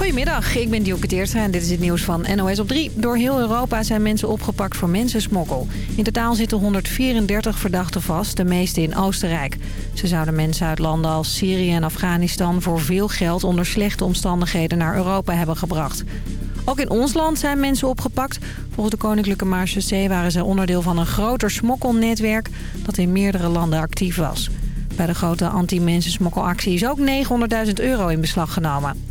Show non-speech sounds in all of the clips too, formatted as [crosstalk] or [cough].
Goedemiddag, ik ben Dielke Teertstra en dit is het nieuws van NOS op 3. Door heel Europa zijn mensen opgepakt voor mensensmokkel. In totaal zitten 134 verdachten vast, de meeste in Oostenrijk. Ze zouden mensen uit landen als Syrië en Afghanistan... voor veel geld onder slechte omstandigheden naar Europa hebben gebracht. Ook in ons land zijn mensen opgepakt. Volgens de Koninklijke Marechaussee waren ze onderdeel van een groter smokkelnetwerk... dat in meerdere landen actief was. Bij de grote anti-mensensmokkelactie is ook 900.000 euro in beslag genomen.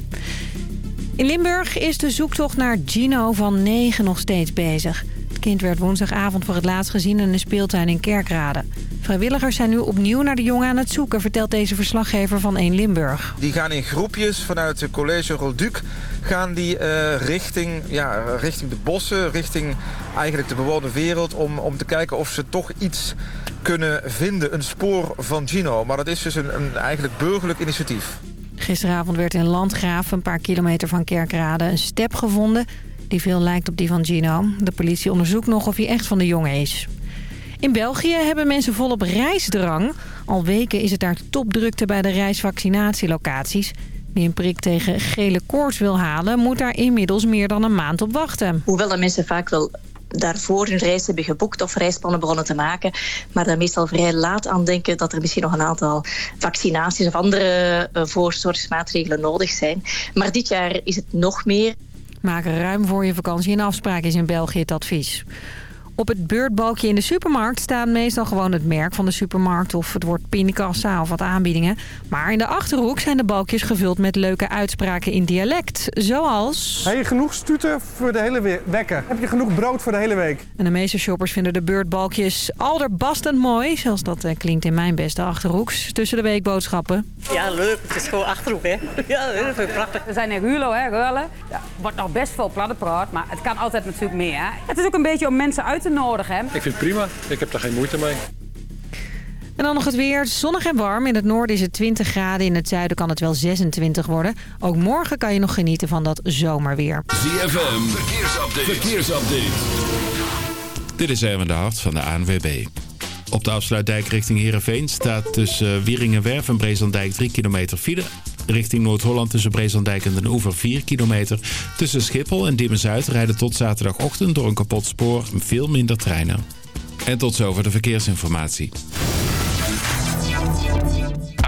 In Limburg is de zoektocht naar Gino van 9 nog steeds bezig. Het kind werd woensdagavond voor het laatst gezien in een speeltuin in Kerkrade. Vrijwilligers zijn nu opnieuw naar de jongen aan het zoeken, vertelt deze verslaggever van 1 Limburg. Die gaan in groepjes vanuit het college Rolduc gaan die uh, richting, ja, richting de bossen, richting eigenlijk de bewoonde wereld... Om, om te kijken of ze toch iets kunnen vinden, een spoor van Gino. Maar dat is dus een, een eigenlijk burgerlijk initiatief. Gisteravond werd in Landgraaf, een paar kilometer van Kerkrade, een step gevonden... die veel lijkt op die van Gino. De politie onderzoekt nog of hij echt van de jongen is. In België hebben mensen volop reisdrang. Al weken is het daar topdrukte bij de reisvaccinatielocaties. Wie een prik tegen gele koorts wil halen... moet daar inmiddels meer dan een maand op wachten. Hoewel de mensen vaak wel daarvoor hun reis hebben geboekt of reisplannen begonnen te maken. Maar daar meestal vrij laat aan denken dat er misschien nog een aantal vaccinaties of andere uh, voorzorgsmaatregelen nodig zijn. Maar dit jaar is het nog meer. Maak ruim voor je vakantie een afspraak is in België het advies. Op het beurtbalkje in de supermarkt staat meestal gewoon het merk van de supermarkt... of het woord pinnekassa of wat aanbiedingen. Maar in de Achterhoek zijn de balkjes gevuld met leuke uitspraken in dialect. Zoals... Heb je genoeg stuten voor de hele wekken? Heb je genoeg brood voor de hele week? En de meeste shoppers vinden de beurtbalkjes alderbastend mooi. Zoals dat eh, klinkt in mijn beste Achterhoeks. Tussen de weekboodschappen. Ja, leuk. Het is gewoon Achterhoek, hè? [laughs] Ja, heel veel prachtig. We zijn in Rulo, hè, Ruilen. Ja, wordt nog best veel praat, maar het kan altijd natuurlijk meer. Hè? Het is ook een beetje om mensen uit te nodig. Hè? Ik vind het prima. Ik heb daar geen moeite mee. En dan nog het weer. Zonnig en warm. In het noorden is het 20 graden. In het zuiden kan het wel 26 worden. Ook morgen kan je nog genieten van dat zomerweer. ZFM. Verkeersupdate. Verkeersupdate. Dit is Erwin de Hart van de ANWB. Op de afsluitdijk richting Heerenveen staat tussen Wieringenwerf en Brezandijk 3 kilometer file. Richting Noord-Holland tussen Brezandijk en Den Oever 4 kilometer. Tussen Schiphol en Diemen-Zuid rijden tot zaterdagochtend door een kapot spoor veel minder treinen. En tot zover de verkeersinformatie.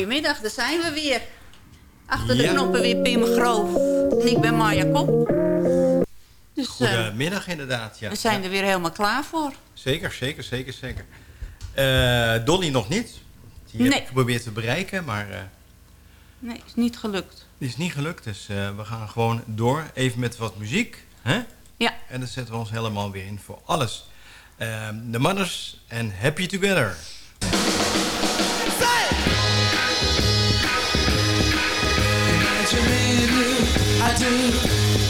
goedemiddag, daar zijn we weer. Achter de Ja. knoppen weer Pim Groof. En ik ben Marja Kop. Dus eh, Goedemiddag inderdaad. Ja. we zijn er weer helemaal klaar voor. Zeker, zeker, zeker, zeker. Eh, Dolly nog niet. Die heb Nee. ik geprobeerd te bereiken, maar eh, Nee, is niet gelukt. die is niet gelukt. Dus we gaan gewoon door. Even met wat muziek. Hè? Ja. En dan zetten we ons helemaal weer in voor alles. De Mothers en Happy Together. Do.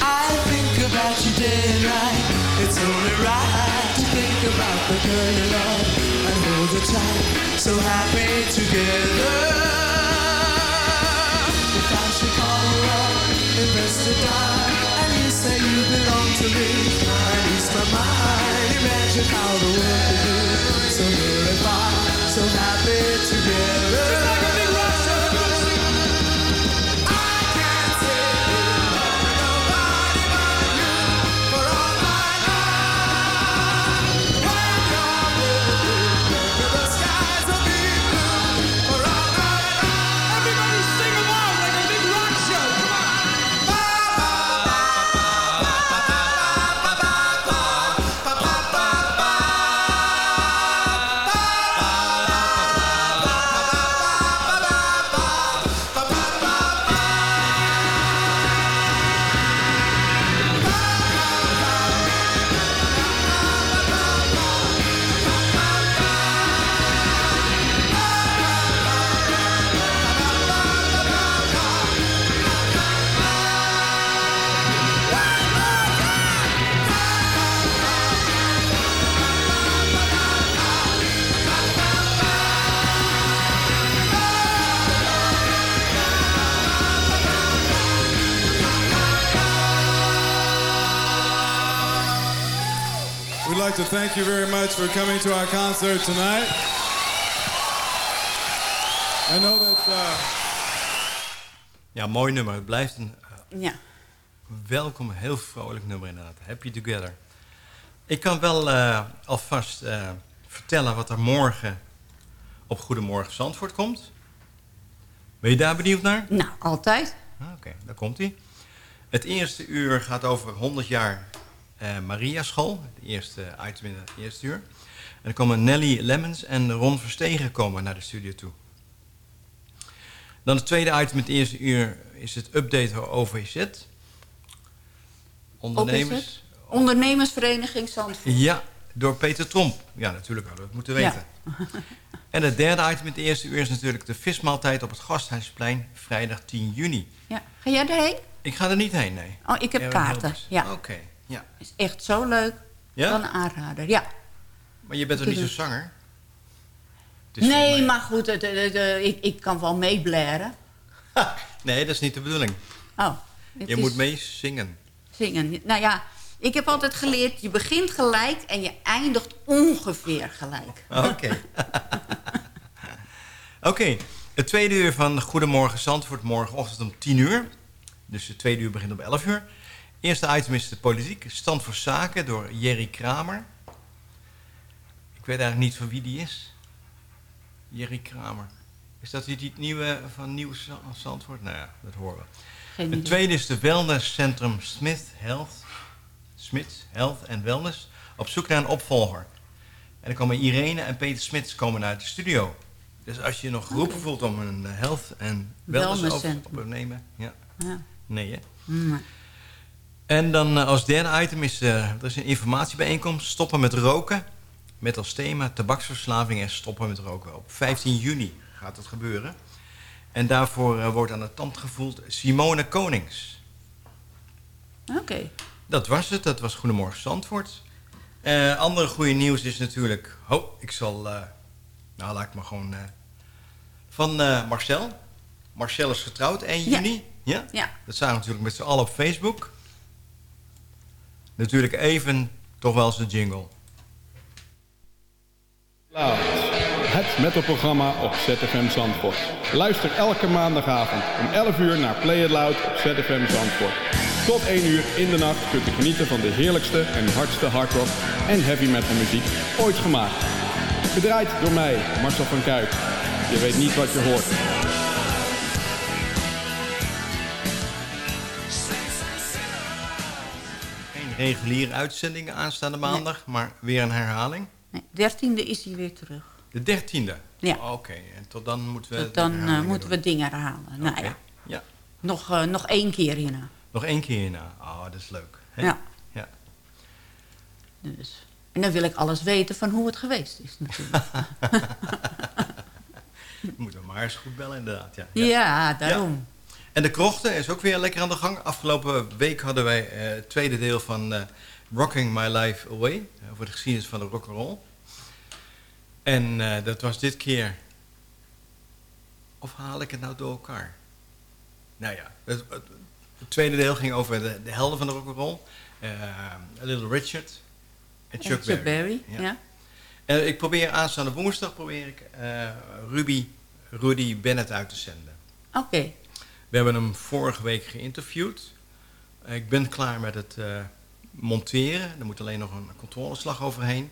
I think about you day and night. It's only right to think about the girl you love and hold her tight. So happy together. If I should call you up, invest a dime, and you say you belong to me, I ease my mind. Imagine how the world could be so We'd like to thank you very much for coming to our concert tonight. I know that. Uh, Ja, mooi nummer. Het blijft een eh, Ja. welkom, heel vrolijk nummer inderdaad. Happy Together. Ik kan wel eh, alvast eh, vertellen wat er morgen op Goedemorgen Zandvoort komt. Ben je daar benieuwd naar? Nou, altijd. Ah, Oké, daar komt hij. Het eerste uur gaat over 100 jaar eh, Maria School. Het eerste item in het eerste uur. En dan komen Nelly Lemmens en Ron Verstegen komen naar de studio toe. Dan het tweede item in het eerste uur is het update over OVZ. Ondernemers. Ondernemersvereniging Zandvoort. Ja, door Peter Tromp. Ja, natuurlijk hadden we het moeten weten. [laughs] En het derde item in het eerste uur is natuurlijk de vismaaltijd op het Gasthuisplein, vrijdag 10 juni. Ja. Ga jij erheen? Ik ga er niet heen, nee. Oh, ik heb kaarten. helpers. Ja. Oké, ja. Is echt zo leuk. Ja? Dan een aanrader, ja. Maar je bent toch niet zo'n zanger? Nee, maar goed, het, het- het- het- ik, ik kan wel meeblaren. [laughs] Nee, dat is niet de bedoeling. Oh, Je moet mee zingen. Zingen. Nou ja, ik heb altijd geleerd, je begint gelijk en je eindigt ongeveer gelijk. [laughs] Oké. [laughs] Oké, het tweede uur van Goedemorgen Zandvoort morgenochtend om 10 uur. Dus het tweede uur begint om 11 uur. Eerste item is de politiek. Stand voor zaken door Jerry Kramer. Ik weet eigenlijk niet van wie die is. Jerry Kramer. Is dat die, die nieuwe van Nieuw Za- Zandvoort? Nou ja, dat horen we. Het tweede is de wellnesscentrum Smith Health. Smith Health and Wellness. Op zoek naar een opvolger. En dan komen Irene en Peter Smits komen naar de studio. Dus als je nog geroepen voelt om een eh, health en wellness op, Wellnesscentrum. op te nemen. Ja. Ja. Nee, hè? Nee. En dan eh, als derde item is, eh, er is een informatiebijeenkomst. Stoppen met roken. Met als thema tabaksverslaving en stoppen met roken. Op 15 juni gaat dat gebeuren. En daarvoor eh, wordt aan de tand gevoeld Simone Konings. Oké. Dat was het. Dat was Goedemorgen Zandvoort. Andere goede nieuws is natuurlijk... Oh, ik zal... nou, laat ik maar gewoon... van Marcel. Marcel is getrouwd 1 Ja. juni. Ja? Ja. Dat zagen we natuurlijk met z'n allen op Facebook. Natuurlijk even toch wel de jingle. Het metalprogramma op ZFM Zandvoort. Luister elke maandagavond om 11 uur naar Play It Loud op ZFM Zandvoort. Tot 1 uur in de nacht kunt u genieten van de heerlijkste en hardste hardrock en heavy metal muziek ooit gemaakt. Gedraaid door mij, Marcel van Kuijk. Je weet niet wat je hoort. Reguliere uitzendingen aanstaande maandag, maar weer een herhaling. Nee, dertiende is hij weer terug. De dertiende? Ja. Oké, en tot dan moeten we... Dus dan eh, moeten doen. we dingen herhalen. Nou Oké. ja, Ja. nog, eh, nog één keer hierna. Nog één keer hierna. Oh, dat is leuk. Ja. ja. Dus. En dan wil ik alles weten van hoe het geweest is natuurlijk. [laughs] Moeten we maar eens goed bellen inderdaad. Ja, ja, daarom. En de krochten is ook weer lekker aan de gang. Afgelopen week hadden wij eh, het tweede deel van eh, Rocking My Life Away. eh, over de geschiedenis van de rock'n'roll. En dat was dit keer... Of haal ik het nou door elkaar? Nou ja, het, het- het tweede deel ging over de, de helden van de rock'n'roll. Little Richard en Chuck, Chuck Berry. Ja. En ik probeer aanstaande woensdag probeer ik Ruby, Rudy Bennett uit te zenden. Oké. We hebben hem vorige week geïnterviewd. Ik ben klaar met het eh, monteren. Er moet alleen nog een controleslag overheen.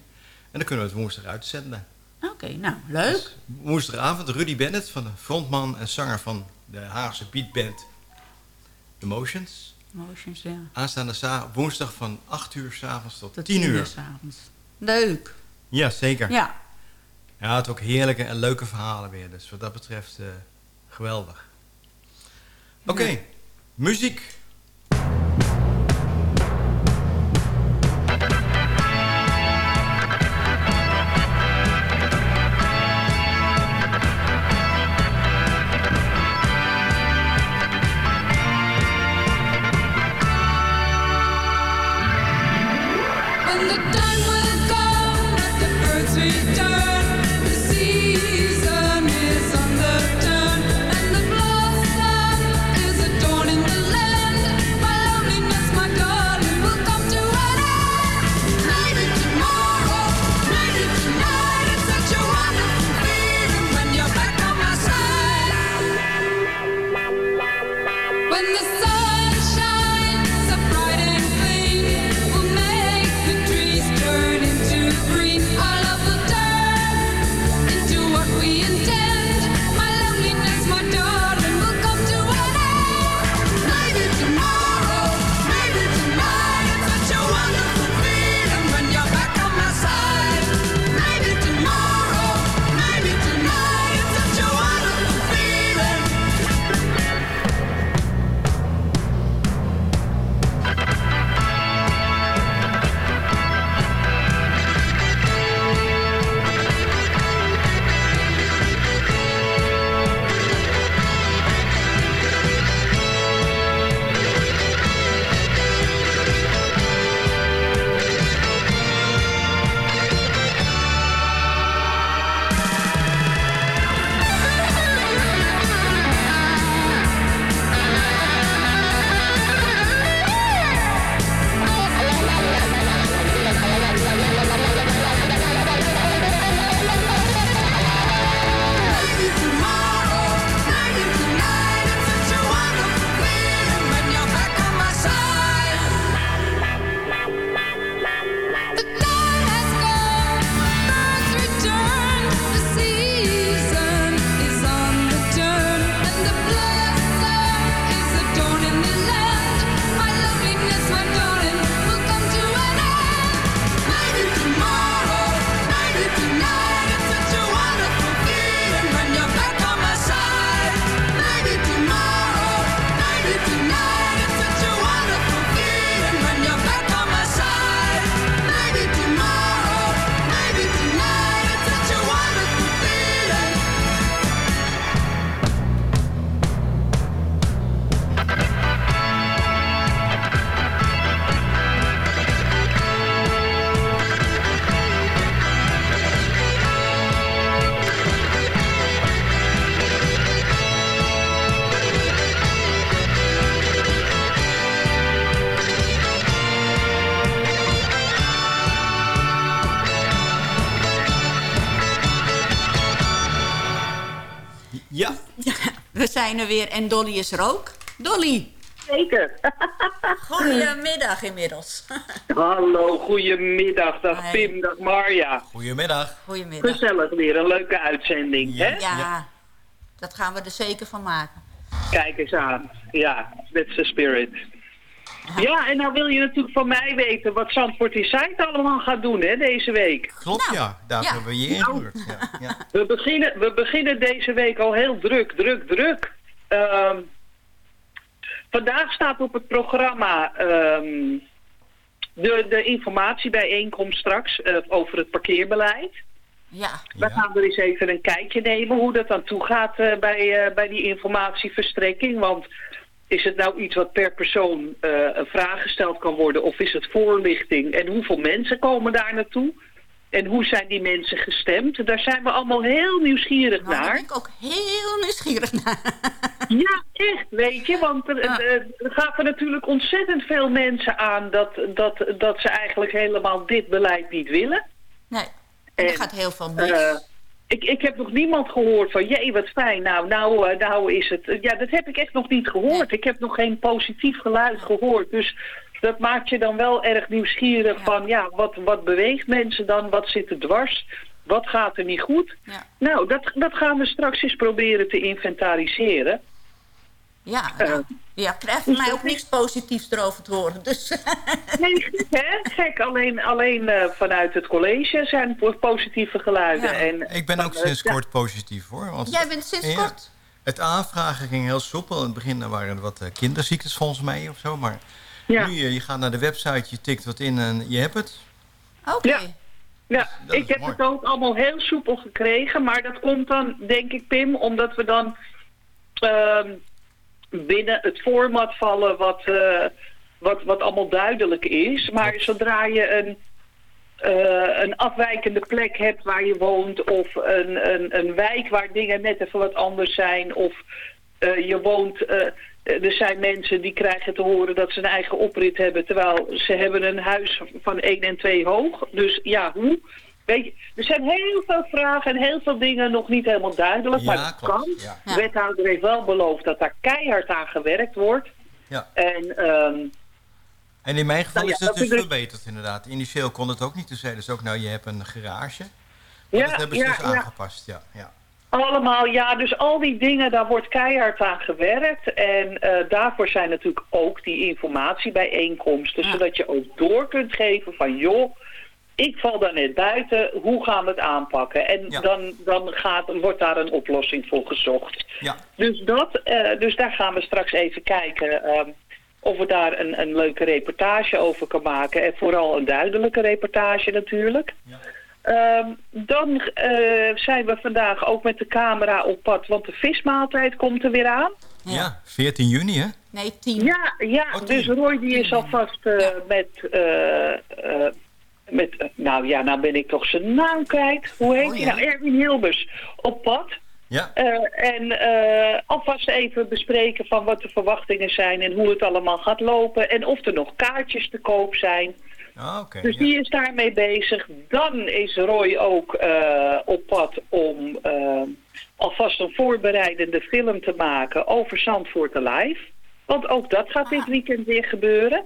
En dan kunnen we het woensdag uitzenden. Oké, nou, leuk. Woensdagavond Rudy Bennett, van de frontman en zanger van de Haagse beatband Emotions. Motions, ja. Aanstaande woensdag van 8 uur s'avonds tot, Tot 10 uur. s'avonds. Leuk. Ja, zeker. Ja. Ja, het ook heerlijke en leuke verhalen weer. Dus wat dat betreft eh, geweldig. Oké, muziek. We zijn er weer en Dolly is er ook. Dolly, zeker. [laughs] Goedemiddag inmiddels. [laughs] Hallo, goedemiddag. Dag Hi. Pim, dag Marja. Goedemiddag. Goedemiddag. Gezellig weer, een leuke uitzending. Hè? Ja, dat gaan we er zeker van maken. Kijk eens aan. Ja, that's the spirit. Ja, en nou wil je natuurlijk van mij weten wat Zandvoort Insight allemaal gaat doen hè, deze week. Klopt, ja. Daar hebben we je ingehuurd. Ja, ja. [laughs] We beginnen, we beginnen deze week al heel druk, druk, druk. Ehm, vandaag staat op het programma ehm, de, de informatiebijeenkomst straks eh, over het parkeerbeleid. Ja. We gaan er eens even een kijkje nemen hoe dat aan toe gaat eh, bij, eh, bij die informatieverstrekking. Want is het nou iets wat per persoon eh, een vraag gesteld kan worden of is het voorlichting? En hoeveel mensen komen daar naartoe? En hoe zijn die mensen gestemd? Daar zijn we allemaal heel nieuwsgierig Nou, daar naar. ben ik ook heel nieuwsgierig naar. [laughs] Ja, echt, weet je. Want er, er, er gaven natuurlijk ontzettend veel mensen aan dat, dat, dat ze eigenlijk helemaal dit beleid niet willen. Nee, en er gaat heel veel mis. Ik, ik heb nog niemand gehoord van, jee, wat fijn, nou, nou, eh, nou is het... Ja, dat heb ik echt nog niet gehoord. Ik heb nog geen positief geluid gehoord. Dus dat maakt je dan wel erg nieuwsgierig van, ja, wat, wat beweegt mensen dan? Wat zit er dwars? Wat gaat er niet goed? Nou, dat, dat gaan we straks eens proberen te inventariseren. Ja, Eh, nou, ja, krijg van mij ook niks positiefs erover te horen. Dus [laughs] Nee, gek hè? Gek. Alleen, alleen eh, vanuit het college zijn po- positieve geluiden. En, Ik ben ook sinds ja. kort positief hoor. Want Jij bent sinds Ja. kort? Het aanvragen ging heel soepel. In het begin waren er wat eh, kinderziektes volgens mij of zo. Maar Ja. nu, je gaat naar de website, je tikt wat in en je hebt het. Oké. Ja, ja ik heb het ook allemaal heel soepel gekregen. Maar dat komt dan, denk ik, Pim, omdat we dan ehm, binnen het format vallen wat, eh, wat, wat allemaal duidelijk is. Maar zodra je een, eh, een afwijkende plek hebt waar je woont... of een, een, een wijk waar dingen net even wat anders zijn... of eh, je woont... er zijn mensen die krijgen te horen dat ze een eigen oprit hebben... terwijl ze hebben een huis van 1 en 2 hoog. Dus ja, hoe? Weet je, er zijn heel veel vragen en heel veel dingen nog niet helemaal duidelijk. Ja, maar dat klopt. kan. Ja. De wethouder heeft wel beloofd dat daar keihard aan gewerkt wordt. Ja. En ehm, En in mijn geval Nou ja, is het dat dus dus- verbeterd inderdaad. Initieel kon het ook niet. Toen zeiden ze ook, nou je hebt een garage. Maar Ja, dat hebben ze ja, dus ja. aangepast, ja. ja. Allemaal, ja, dus al die dingen, daar wordt keihard aan gewerkt. En eh, daarvoor zijn natuurlijk ook die informatiebijeenkomsten, zodat je ook door kunt geven van, joh, ik val daar net buiten, hoe gaan we het aanpakken? En Ja. dan, dan gaat, wordt daar een oplossing voor gezocht. Ja. Dus, dat, eh, dus daar gaan we straks even kijken ehm, of we daar een, een leuke reportage over kan maken. En vooral een duidelijke reportage natuurlijk. Ehm, dan eh, zijn we vandaag ook met de camera op pad, want de vismaaltijd komt er weer aan. Ja, 14 juni hè? Nee, 10. Ja, ja dus Roy die is alvast eh, met, met eh, nou ja, nou ben ik toch zijn naam kwijt. Hoe heet hij nou? Erwin Hilbers op pad. Ja. Eh, en eh, alvast even bespreken van wat de verwachtingen zijn en hoe het allemaal gaat lopen. En of er nog kaartjes te koop zijn. Ah, oké. Dus die is daarmee bezig. Dan is Roy ook eh, op pad om alvast een voorbereidende film te maken over Zandvoort Alive. Want ook dat gaat dit weekend weer gebeuren.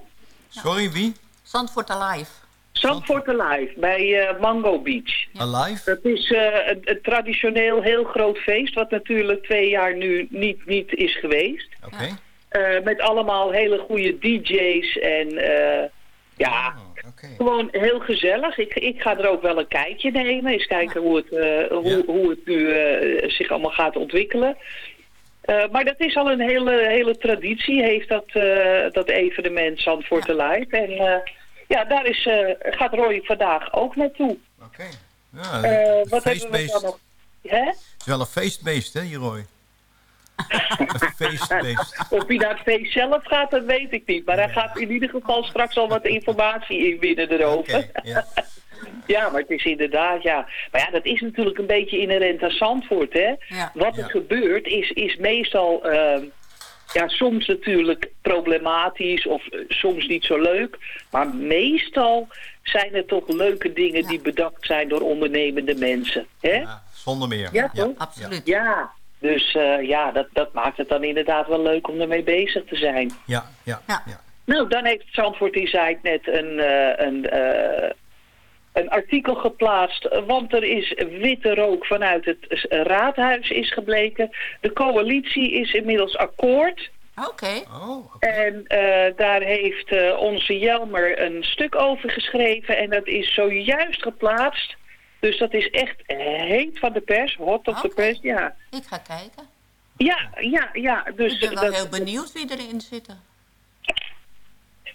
Sorry, wie? Zandvoort Alive. Zandvoort Alive bij eh, Mango Beach. Alive? Dat is eh, een, een traditioneel heel groot feest, wat natuurlijk twee jaar nu niet, niet is geweest. Oké. Eh, met allemaal hele goede DJ's en eh, ja, gewoon heel gezellig. Ik, ik ga er ook wel een kijkje nemen, eens kijken hoe het, eh, hoe, hoe het nu eh, zich allemaal gaat ontwikkelen. Eh, maar dat is al een hele, hele traditie, heeft dat, eh, dat evenement Zandvoort ja. Live. En eh, ja, daar is, eh, gaat Roy vandaag ook naartoe. Oké. Ja, Eh, wat hebben we dan nog? Hè? Het is wel een feestbeest, hè, Jeroen? [laughs] een feestbeest. Of hij naar het feest zelf gaat, dat weet ik niet. Maar hij gaat in ieder geval straks al wat informatie inwinnen erover. ja. [laughs] Ja, maar het is inderdaad, ja. Maar ja, dat is natuurlijk een beetje inherent aan Zandvoort, hè. Wat er gebeurt is, is meestal, eh, ja, soms natuurlijk problematisch of eh, soms niet zo leuk. Maar meestal zijn het toch leuke dingen die bedacht zijn door ondernemende mensen, hè. Zonder meer. Ja, toch? Absoluut. Ja, Dus eh, ja, dat, dat maakt het dan inderdaad wel leuk om ermee bezig te zijn. Ja, ja. ja. Nou, dan heeft Zandvoort Insight net een, eh, een, eh, een artikel geplaatst. Want er is witte rook vanuit het raadhuis is gebleken. De coalitie is inmiddels akkoord. Oké. En eh, daar heeft eh, onze Jelmer een stuk over geschreven. En dat is zojuist geplaatst. Dus dat is echt heet van de pers. Hot of de pers, ja. Ik ga kijken. Ja, ja, ja. Dus ik ben wel dat- heel benieuwd wie erin zitten.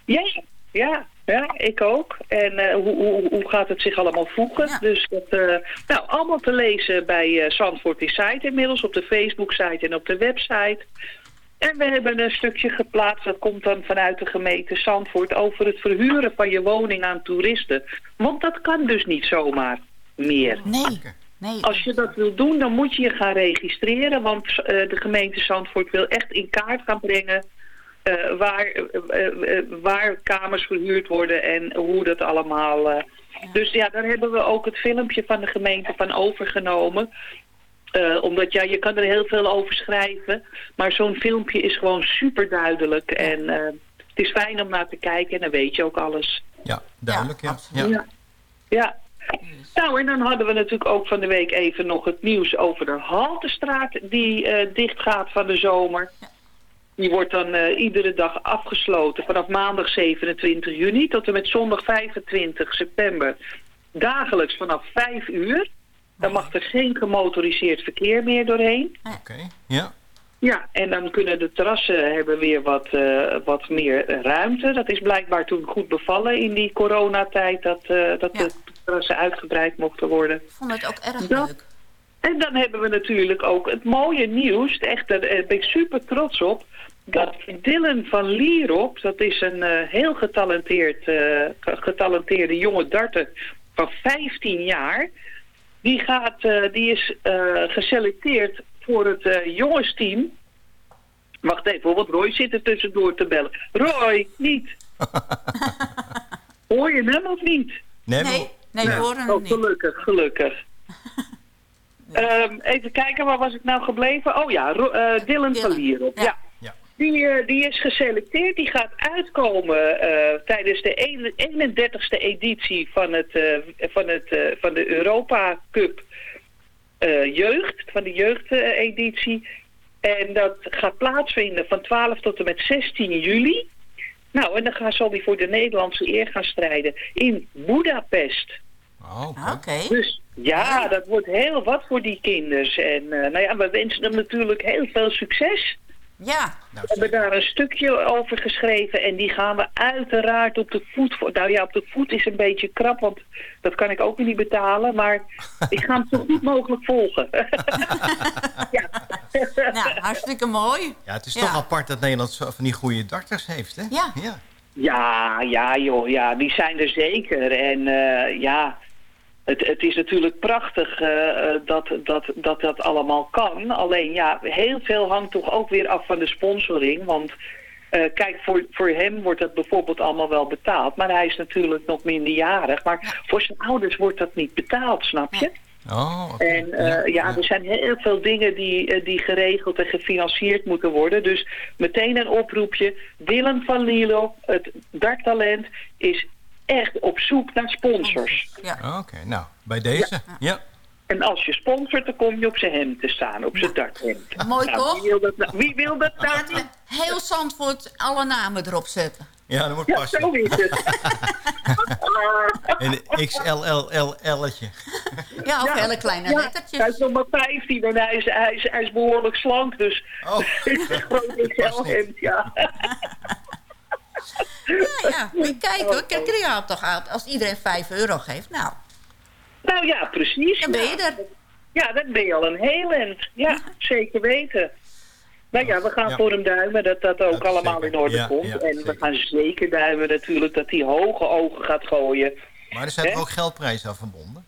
Ja, ja, ja, ik ook. En eh, hoe, hoe, hoe gaat het zich allemaal voegen? Dus dat, eh, nou, allemaal te lezen bij eh Zandvoort Insight inmiddels, op de Facebook-site en op de website. En we hebben een stukje geplaatst, dat komt dan vanuit de gemeente Zandvoort, over het verhuren van je woning aan toeristen. Want dat kan dus niet zomaar meer. Nee. nee. Als je dat wil doen, dan moet je je gaan registreren, want eh, de gemeente Zandvoort wil echt in kaart gaan brengen eh, waar, eh, eh, waar kamers verhuurd worden en hoe dat allemaal... eh. Dus ja, daar hebben we ook het filmpje van de gemeente van overgenomen. Eh, omdat ja, je kan er heel veel over schrijven, maar zo'n filmpje is gewoon super duidelijk. En eh, het is fijn om naar te kijken en dan weet je ook alles. Ja, duidelijk, ja. Ja. ja. Nou, en dan hadden we natuurlijk ook van de week even nog het nieuws over de Haltestraat die eh dicht gaat van de zomer. Die wordt dan eh, iedere dag afgesloten vanaf maandag 27 juni tot en met zondag 25 september. Dagelijks vanaf 5 uur. Dan mag er geen gemotoriseerd verkeer meer doorheen. Oké, ja. Ja, en dan kunnen de terrassen hebben weer wat, eh, wat meer ruimte. Dat is blijkbaar toen goed bevallen in die coronatijd dat, eh, dat de terrassen uitgebreid mochten worden. Ik vond het ook erg Dat- leuk. En dan hebben we natuurlijk ook het mooie nieuws, echt, daar eh, ben ik super trots op, dat Dylan van Lierop, dat is een eh, heel getalenteerd, eh, ge- getalenteerde jonge darter van 15 jaar, die, gaat, eh, die is eh, geselecteerd voor het eh, jongensteam. Wacht even, want Roy zit er tussendoor te bellen. Roy, niet. [laughs] Hoor je hem of niet? Nee, Nee, nee, we horen hem oh, niet. Gelukkig, gelukkig. Ehm, even kijken, waar was ik nou gebleven? Oh ja, eh, Dylan van Lierop. Ja. Die, eh, die is geselecteerd. Die gaat uitkomen eh, tijdens de ene- 31ste editie van, het, eh, van, het, eh, van de Europa Cup eh, Jeugd, van de jeugdeditie. en dat gaat plaatsvinden van 12 tot en met 16 juli. Nou, en dan gaan, zal die voor de Nederlandse eer gaan strijden in Budapest. Oké. Dus ja, dat wordt heel wat voor die kinders. En eh, nou ja, we wensen hem natuurlijk heel veel succes. Ja. We hebben daar een stukje over geschreven en die gaan we uiteraard op de voet... vo- Nou ja, op de voet is een beetje krap, want dat kan ik ook niet betalen. Maar [laughs] ik ga hem zo goed mogelijk volgen. [laughs] Nou, hartstikke mooi. Ja, het is Ja. toch apart dat Nederland zo van die goede darters heeft, hè? Ja. ja. Ja, ja joh, ja, die zijn er zeker. En eh, ja, het, het is natuurlijk prachtig eh, eh, dat, dat, dat dat allemaal kan. Alleen ja, heel veel hangt toch ook weer af van de sponsoring. Want eh, kijk, voor, voor hem wordt dat bijvoorbeeld allemaal wel betaald. Maar hij is natuurlijk nog minderjarig. Maar voor zijn ouders wordt dat niet betaald, snap je? Oh. En eh, ja, er zijn heel veel dingen die, die geregeld en gefinancierd moeten worden. Dus meteen een oproepje. Willem van Lilo, het darttalent, is echt op zoek naar sponsors. Ja. Oké, nou, bij deze. Ja. En als je sponsort, dan kom je op zijn hemd te staan, op zijn darthemd. Mooi Nou, toch? Wie wil dat nou, wie wil dat nou niet? Heel Zandvoort alle namen erop zetten. Ja, dat wordt Ja, passen. zo is het. [laughs] En XLLL'tje. [laughs] Ja, of hele kleine ja, lettertjes. Hij is nog maar 15 en hij is, hij is, hij is behoorlijk slank, dus Oh. [laughs] groot XL-hemd, ja. Ja, ja. Je kijken hoor. Kijk er ja toch uit. Als iedereen 5 euro geeft, nou. Nou ja, precies. Dan ben je er. Ja, dan ben je al een heel eind. Ja, zeker weten. Nou ja, we gaan Ja. voor hem duimen dat dat ook allemaal zeker. in orde Ja, komt. ja, en we gaan zeker duimen natuurlijk dat hij hoge ogen gaat gooien. Maar er zijn ook geldprijzen aan verbonden.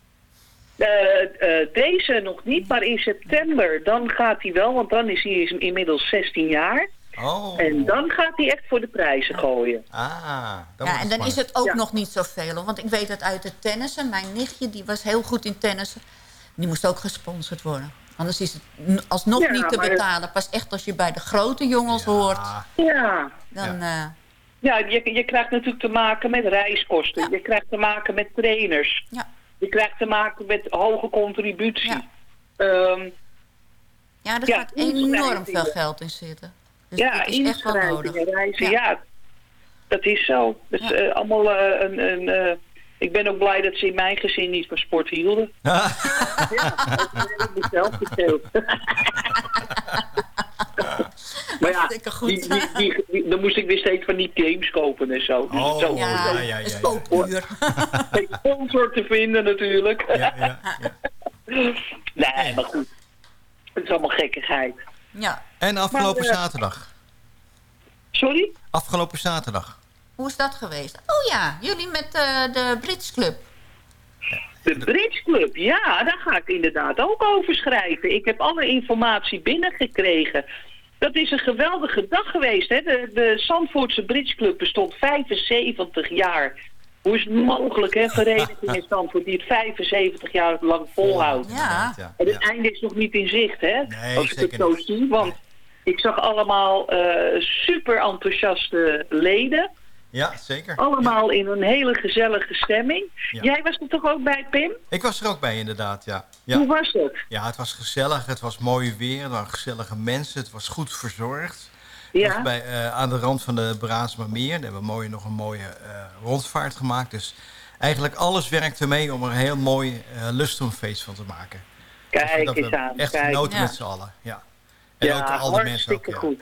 Eh, eh, deze nog niet, maar in september dan gaat hij wel, want dan is hij inmiddels 16 jaar. Oh. En dan gaat hij echt voor de prijzen gooien. Ah, Ja, en dan is het ook Ja. nog niet zoveel. Want ik weet het uit het tennissen. Mijn nichtje, die was heel goed in tennissen. Die moest ook gesponsord worden. Anders is het alsnog Ja, niet te betalen. Pas echt als je bij de grote jongens hoort. Ja. Dan, eh, Ja, je, je krijgt natuurlijk te maken met reiskosten. Je krijgt te maken met trainers. Ja. Je krijgt te maken met hoge contributie. Ehm, ja, er Ja, gaat enorm veel geld in zitten. Dus ja, is echt wel nodig. reizen, Ja. ja. Dat is zo. Dus eh, allemaal eh, een... een eh, ik ben ook blij dat ze in mijn gezin niet van sport hielden. [laughs] ja, dat heb ik mezelf verteld. maar ja, die, die, die, die- dan moest ik weer steeds van die games kopen en zo. Dus Oh, zo ja, zo- ja, ja, ja, Spookpuur. [laughs] Geen sponsor te vinden natuurlijk. [laughs] nee, maar goed. Het is allemaal gekkigheid. Ja. En afgelopen Maar, eh, zaterdag. Sorry? Afgelopen zaterdag. Hoe is dat geweest? Oh ja, jullie met eh, de Brits Club. De Bridge Club, ja, daar ga ik inderdaad ook over schrijven. Ik heb alle informatie binnengekregen. Dat is een geweldige dag geweest. Hè? De, de Zandvoortse Bridge Club bestond 75 jaar. Hoe is het mogelijk, hè? Vereniging in Zandvoort die het 75 jaar lang volhoudt. Ja. En het einde is nog niet in zicht, hè? Nee, Als ik het zo zie. Want ik zag allemaal eh, super enthousiaste leden. Ja, zeker. Allemaal in een hele gezellige stemming. Ja. Jij was er toch ook bij, Pim? Ik was er ook bij inderdaad, ja. ja. Hoe was het? Ja, het was gezellig, het was mooi weer, er waren gezellige mensen, het was goed verzorgd. Ja. Bij, eh, aan de rand van de Braansmameer, daar hebben we mooi, nog een mooie eh, rondvaart gemaakt. Dus eigenlijk alles werkte mee om er een heel mooi eh lustrumfeest van te maken. Kijk dat we eens aan. echt kijk. genoten Ja. met z'n allen, ja. En Ja, ook al de mensen ook, ja. goed.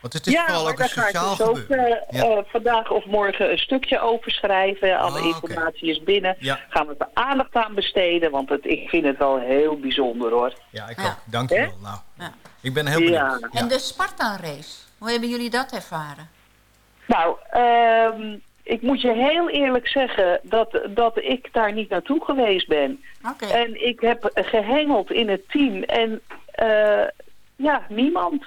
Want het is ja, vooral ook een daar ga ik sociaal dus ook gebeuren. eh, Ja. eh, vandaag of morgen een stukje over schrijven. Alle Ah, oké. informatie is binnen. Ja. Gaan we er aandacht aan besteden, want het, ik vind het wel heel bijzonder hoor. Ja, ik ook. Dank je wel. Nou, ik ben heel benieuwd. Ja. En de Spartan-race, hoe hebben jullie dat ervaren? Nou, ehm, ik moet je heel eerlijk zeggen dat, dat ik daar niet naartoe geweest ben. Oké. En ik heb gehengeld in het team en eh, ja, niemand.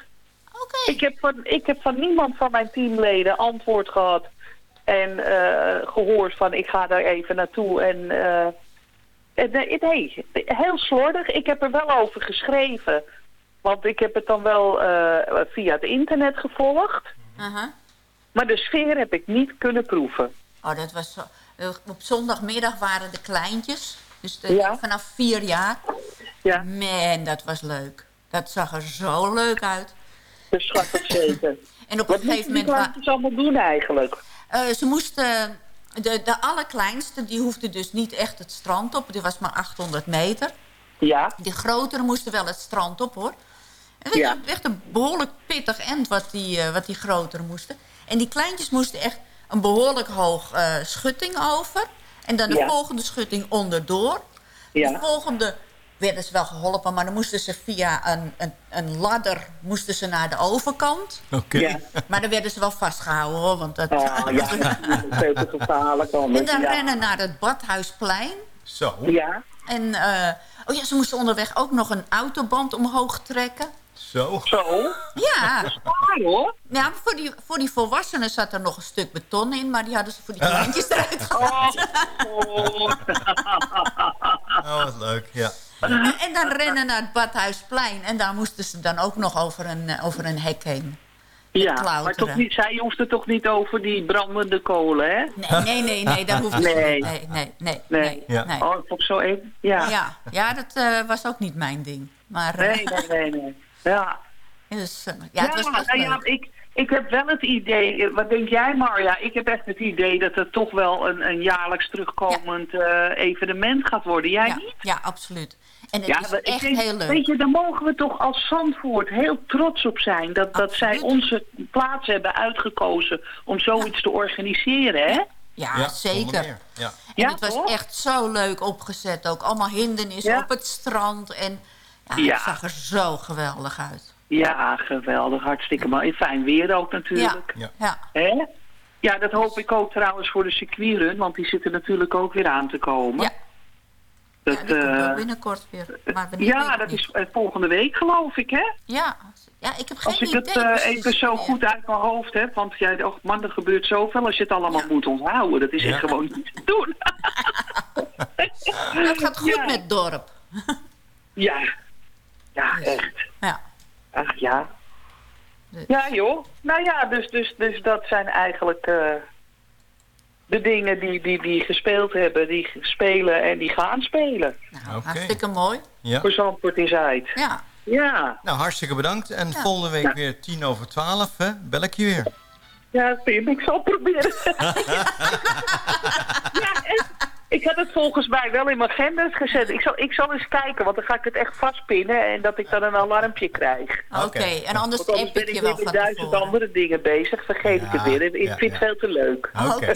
Ik, heb van, ik heb van niemand van mijn teamleden antwoord gehad en eh, gehoord van ik ga daar even naartoe. En, eh, en nee, nee, heel slordig. Ik heb er wel over geschreven. Want ik heb het dan wel eh, via het internet gevolgd. Maar de sfeer heb ik niet kunnen proeven. Oh, dat was zo. eh, Op zondagmiddag waren de kleintjes. Dus de- vanaf vier jaar. Ja. Man, dat was leuk. Dat zag er zo leuk uit. Dus schattig zeker. [laughs] En op Wat een gegeven moment... wa- kleintjes allemaal doen eigenlijk? Eh, ze moesten... De, de allerkleinste, die hoefde dus niet echt het strand op. Die was maar 800 meter. Ja. Die grotere moesten wel het strand op, hoor. Het was Ja. echt een behoorlijk pittig end wat die, eh, wat die grotere moesten. En die kleintjes moesten echt een behoorlijk hoog eh, schutting over. En dan de Ja. volgende schutting onderdoor. Ja. De volgende werden ze wel geholpen, maar dan moesten ze via een, een, een ladder moesten ze naar de overkant. Oké. Ja. Maar dan werden ze wel vastgehouden hoor. Want dat, Ah, ja, [laughs] dat is veel te gevaarlijk en dan ja. rennen naar het Badhuisplein. Zo. Ja. En eh, oh ja, ze moesten onderweg ook nog een autoband omhoog trekken. Zo. Zo. Ja. Zwaar hoor. Ja, voor die, voor die volwassenen zat er nog een stuk beton in, maar die hadden ze voor die kleintjes eruit gehaald. Oh. Oh, wat leuk. Ja. En, en dan rennen naar het Badhuisplein. En daar moesten ze dan ook nog over een, eh, over een hek heen. Ja, klauteren. maar toch niet, zij hoeft het toch niet over die brandende kolen, hè? Nee, nee, nee, nee daar hoefde ze Nee. niet. Nee, nee, nee. Nee. nee, Ja. nee. Oh, toch zo even? Ja. Ja, ja dat eh, was ook niet mijn ding. Maar, eh, Nee, nee, nee, nee. Ja. dus, eh, ja, het was nou ja, ik, ik heb wel het idee, eh, wat denk jij Marja? Ik heb echt het idee dat het toch wel een, een jaarlijks terugkomend eh, evenement gaat worden. Jij ja, niet? ja, absoluut. En het Ja, is echt denk- heel leuk. Weet je, daar mogen we toch als Zandvoort heel trots op zijn. Dat, dat zij onze plaats hebben uitgekozen om zoiets te organiseren, hè? Ja, Ja, zeker. Ja. En Ja, het was toch? echt zo leuk opgezet ook. Allemaal hindernissen Ja. op het strand. En ja, Ja. het zag er zo geweldig uit. Ja, geweldig. Hartstikke mooi. Fijn weer ook natuurlijk. Ja. Ja, Hè? Ja, dat hoop ik ook trouwens voor de circuitrun, want die zitten natuurlijk ook weer aan te komen. Ja. Dat, ja eh, binnenkort weer. Maar ja, dat niet. is eh, volgende week geloof ik, hè? Ja. ja, ik heb geen Als ik idee het eh, even zo goed uit mijn hoofd heb, want jij dacht, man, er gebeurt zoveel als je het allemaal moet onthouden. Dat is Ja. echt gewoon niet te doen. [laughs] Het gaat goed Ja. met het dorp. Ja. Ja, echt. Ja. Ach ja. Ja, joh. Nou ja, dus, dus, dus dat zijn eigenlijk eh, de dingen die, die, die gespeeld hebben, die spelen en die gaan spelen. Hartstikke mooi. Ja. Voor Zandvoort is uit. Ja. Ja. Nou, hartstikke bedankt. En Ja. volgende week Ja. weer tien over twaalf, hè? Bel ik je weer. Ja, Pim, ik zal proberen. [laughs] ja, en ik had het volgens mij wel in mijn agenda's gezet. Ik zal, ik zal eens kijken, want dan ga ik het echt vastpinnen en dat ik dan een alarmpje krijg. Oké, en anders Want anders ben ik je wel met van duizend tevoren. andere dingen bezig. Vergeet ik het weer. Ik ja, vind het ja. veel te leuk. Oké.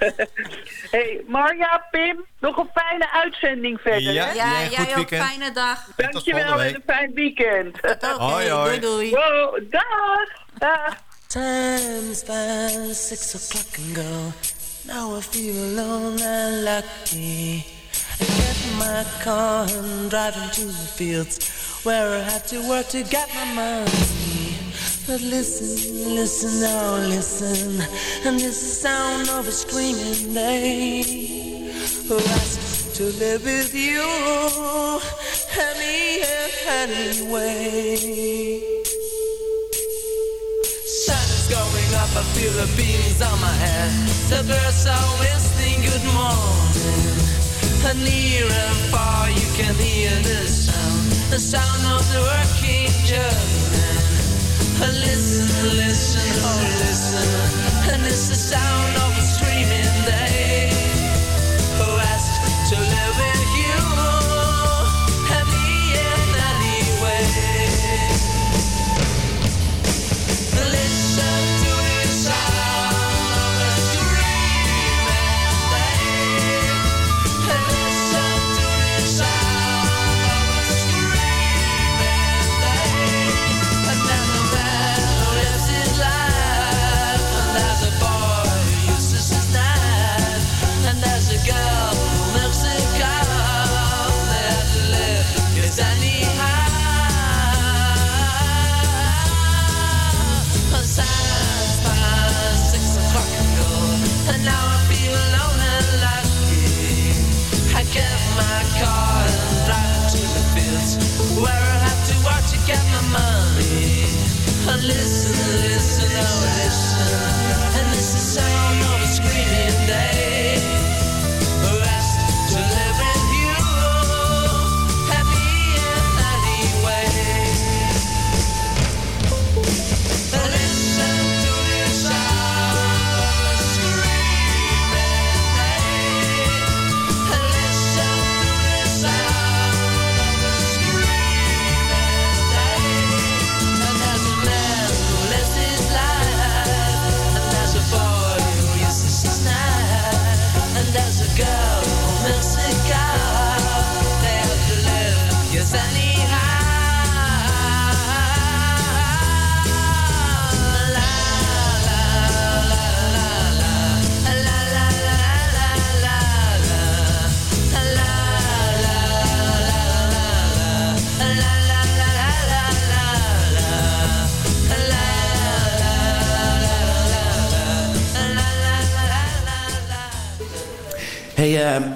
[laughs] hey, Marja, Pim, nog een fijne uitzending verder. Ja, hè? Ja, jij ook weekend. fijne dag. Dankjewel en een fijn weekend. Oké, Hoi, hoi. doei doei. Wow, dag. Dag. Time's past six o'clock and go. Now I feel alone and lucky. I get in my car and drive into the fields where I have to work to get my money. But listen, listen, now listen, and this is the sound of a screaming day. Who asked to live with you any anyway? Sun I feel the beams on my head. The birds are whistling good morning. And near and far you can hear the sound, the sound of the working German. Listen, listen, oh listen, and it's the sound of a screaming day.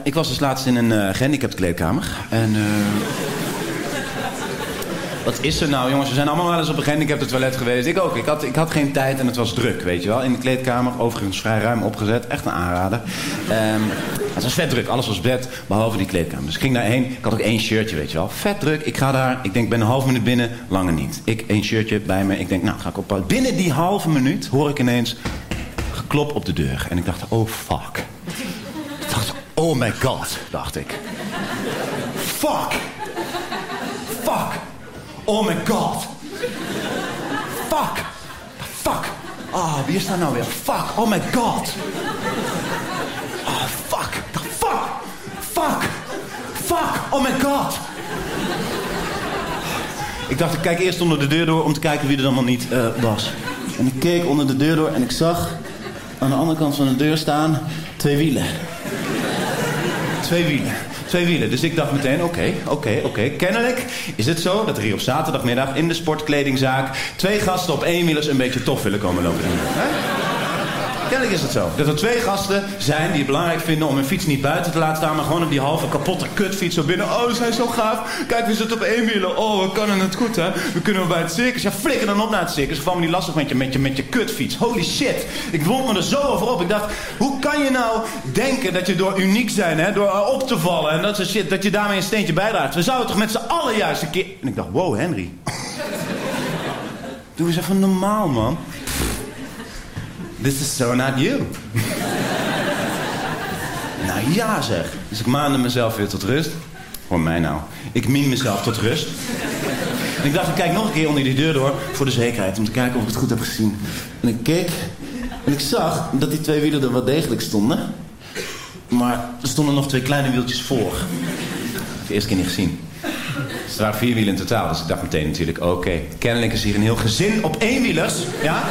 Ik was dus laatst in een uh, gehandicaptenkleedkamer. En eh, wat is er nou, jongens? We zijn allemaal wel eens op een gehandicapte toilet geweest. Ik ook. Ik had, ik had geen tijd en het was druk, weet je wel. In de kleedkamer, overigens vrij ruim opgezet. Echt een aanrader. Ehm, het was vet druk. Alles was bed, behalve die kleedkamer. Dus ik ging daarheen. Ik had ook één shirtje, weet je wel. Vet druk. Ik ga daar. Ik denk, ik ben een half minuut binnen. Langer niet. Ik één shirtje bij me. Ik denk, nou, ga ik op. Binnen die halve minuut hoor ik ineens geklop op de deur. En ik dacht, oh fuck. Oh my god, dacht ik. Fuck. Fuck. Oh my god. Fuck. Fuck. Ah, wie is daar nou weer? Fuck. Oh my god. Ah, fuck. Fuck. Fuck. Fuck. Oh my god. Ik dacht, ik kijk eerst onder de deur door om te kijken wie er allemaal niet eh, was. En ik keek onder de deur door en ik zag aan de andere kant van de deur staan twee wielen. Twee wielen. Twee wielen. Dus ik dacht meteen, oké, oké, oké. Kennelijk is het zo dat er hier op zaterdagmiddag in de sportkledingzaak... twee gasten op eenwielers een beetje tof willen komen lopen? Kennelijk is het zo. Dat er twee gasten zijn die het belangrijk vinden om hun fiets niet buiten te laten staan, maar gewoon op die halve kapotte kutfiets zo binnen. Oh, ze zijn zo gaaf. Kijk, we zitten op één wielen. Oh, we kunnen het goed, hè? We kunnen bij het circus. Ja, flikker dan op naar het circus. Val me niet lastig met je, met je, met je kutfiets. Holy shit. Ik wond me er zo over op. Ik dacht, hoe kan je nou denken dat je door uniek zijn, hè? Door op te vallen en dat soort shit, dat je daarmee een steentje bijdraagt. We zouden toch met z'n allen juist een keer... En ik dacht, wow, Henry. [laughs] Doe eens even normaal, man. This is so not you. nou ja, zeg. Dus ik maande mezelf weer tot rust. Voor mij nou. Ik mien mezelf tot rust. En ik dacht, ik kijk nog een keer onder die deur door voor de zekerheid. Om te kijken of ik het goed heb gezien. En ik keek en ik zag dat die twee wielen er wel degelijk stonden. Maar er stonden nog twee kleine wieltjes voor. De eerste keer niet gezien. Dus er waren vier wielen in totaal. Dus ik dacht meteen natuurlijk, oké. Kennelijk is hier een heel gezin op eenwielers. Ja?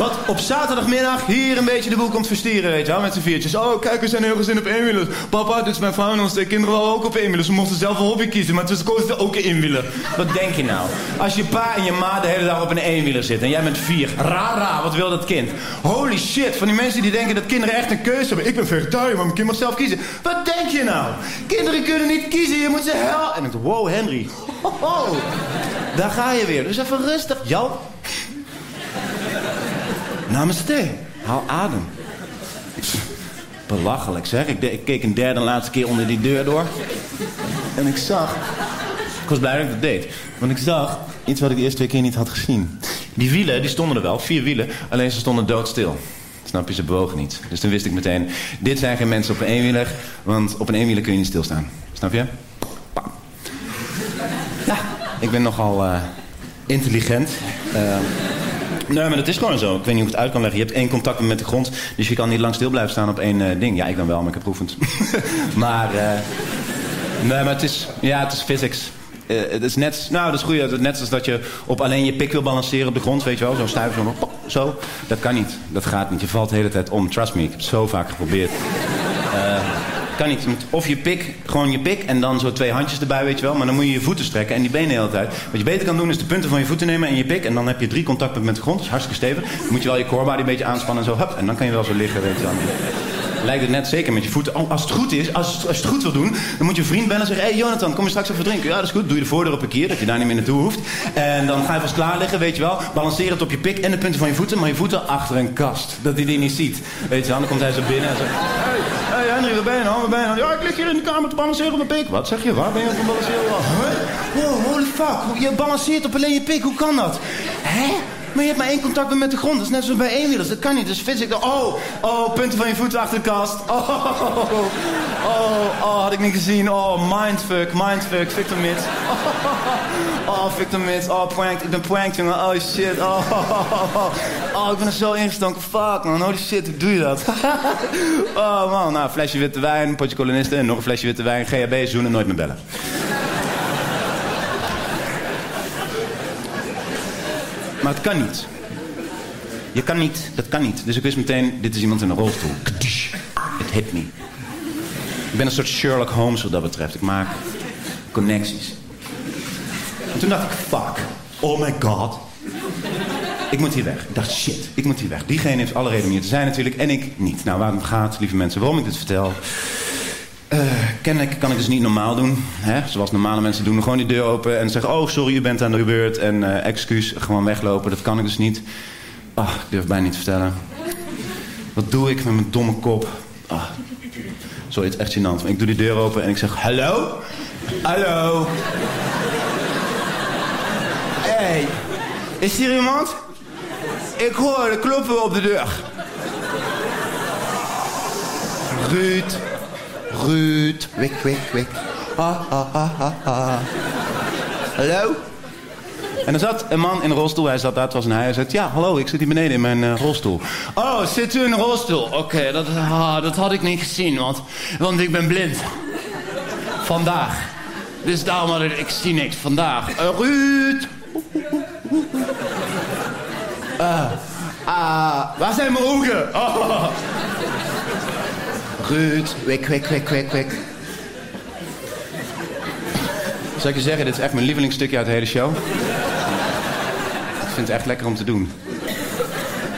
Wat op zaterdagmiddag hier een beetje de boel komt verstieren, weet je wel, met z'n viertjes. Oh, kijk, we zijn heel gezin op eenwielers. Papa, is mijn vrouw en onze kinderen wel ook op eenwielers. We mochten zelf een hobby kiezen, maar tussen kozen ze ook een. Wat denk je nou? Als je pa en je ma de hele dag op een eenwieler zitten en jij bent vier. Ra, ra, wat wil dat kind? Holy shit, van die mensen die denken dat kinderen echt een keuze hebben. Ik ben vegetariër, maar mijn kind mag zelf kiezen. Wat denk je nou? Kinderen kunnen niet kiezen, je moet ze helpen. En ik wow, Henry. [laughs] Daar ga je weer. Dus even rustig. Jou. Namaste. Haal adem. Belachelijk zeg. Ik, de- ik keek een derde en laatste keer onder die deur door. En ik zag... Ik was blij dat ik dat deed. Want ik zag iets wat ik de eerste twee keer niet had gezien. Die wielen, die stonden er wel. Vier wielen. Alleen ze stonden doodstil. Snap je, ze bewogen niet. Dus toen wist ik meteen... Dit zijn geen mensen op een eenwieler. Want op een eenwieler kun je niet stilstaan. Snap je? Bam. Ja, ik ben nogal eh, intelligent. Eh, Nee, maar dat is gewoon zo. Ik weet niet hoe ik het uit kan leggen. Je hebt één contact met de grond, dus je kan niet lang stil blijven staan op één eh, ding. Ja, ik dan wel, maar ik heb geoefend. [laughs] maar, eh, nee, maar het is, ja, het is physics. Eh, het is net, nou, dat is goed. Het net als dat je op alleen je pik wil balanceren op de grond, weet je wel. Zo stuif, zo, pop, zo. Dat kan niet. Dat gaat niet. Je valt de hele tijd om. Trust me, ik heb het zo vaak geprobeerd. Kan niet. Of je pik, gewoon je pik en dan zo twee handjes erbij, weet je wel. Maar dan moet je je voeten strekken en die benen de hele tijd. Wat je beter kan doen is de punten van je voeten nemen en je pik. En dan heb je drie contacten met de grond. Dat is hartstikke stevig. Dan moet je wel je core een beetje aanspannen en zo. Hup, en dan kan je wel zo liggen, weet je wel. Lijkt het net zeker met je voeten. Als het goed is, als, als je het goed wil doen, dan moet je een vriend bellen en zeggen: Hé hey Jonathan, kom je straks even drinken? Ja, dat is goed. Doe je de voordeur op een keer, dat je daar niet meer naartoe hoeft. En dan ga je vast klaar liggen, weet je wel. Balanceer het op je pik en de punten van je voeten, maar je voeten achter een kast. Dat hij die niet ziet. Weet je wel, dan komt hij zo binnen en hey Henry, waar ben je nou? Waar ben je nou? Ja, ik lig hier in de kamer te balanceren op mijn pik. Wat zeg je? Waar ben je aan het balanceren? Huh? Wow, holy fuck. Je balanceert op alleen je pik. Hoe kan dat? Hè? Maar je hebt maar één contact met de grond. Dat is net zoals bij eenwielers. Dat kan niet. Dus physics. Oh, oh, punten van je voeten achter de kast. Oh, oh, oh, oh, had ik niet gezien. Oh, mindfuck, mindfuck, Victor Mits. Oh, oh, Victor Mits. Oh, pranked. Ik ben pranked, jongen. Oh, shit. Oh, oh, oh, oh. Oh, ik ben er zo ingestonken. Fuck, man. Holy shit, hoe doe je dat? [laughs] Oh, man. Nou, flesje witte wijn, potje kolonisten en nog een flesje witte wijn. GHB, zoenen, nooit meer bellen. Het kan niet. Je kan niet, dat kan niet. Dus ik wist meteen, dit is iemand in een rolstoel. Het hit me. Ik ben een soort Sherlock Holmes wat dat betreft. Ik maak connecties. En toen dacht ik, fuck. Oh my god. Ik moet hier weg. Ik dacht, shit, ik moet hier weg. Diegene heeft alle reden om hier te zijn natuurlijk en ik niet. Nou, waarom gaat, lieve mensen, waarom ik dit vertel... Eh, kennelijk kan ik dus niet normaal doen. Hè? Zoals normale mensen doen. Gewoon die deur open en zeggen... Oh, sorry, u bent aan de beurt. En eh, excuus, gewoon weglopen. Dat kan ik dus niet. Ah, ik durf bijna niet te vertellen. Wat doe ik met mijn domme kop? Ah. Sorry, het is echt gênant. Ik doe die deur open en ik zeg... Hallo? Hallo? Hey, is hier iemand? Ik hoor de kloppen op de deur. Ruud. Ruud. Wik, wik, wik. Ha, ha, ha, ha, ha. Hallo? En er zat een man in een rolstoel. Hij zat daar, het was een hij. Hij zei, ja, hallo, ik zit hier beneden in mijn eh, rolstoel. Oh, zit u in een rolstoel? Oké, dat, ah, dat had ik niet gezien, want, want ik ben blind. Vandaag. Dus daarom had ik, ik zie niks. Vandaag. Eh, Ruud! Ah, ah, waar zijn mijn ogen? [laughs] Oh. Ruud, wik, wik, wik, wik, wik. Zal ik je zeggen, dit is echt mijn lievelingsstukje uit de hele show. Ik vind het echt lekker om te doen.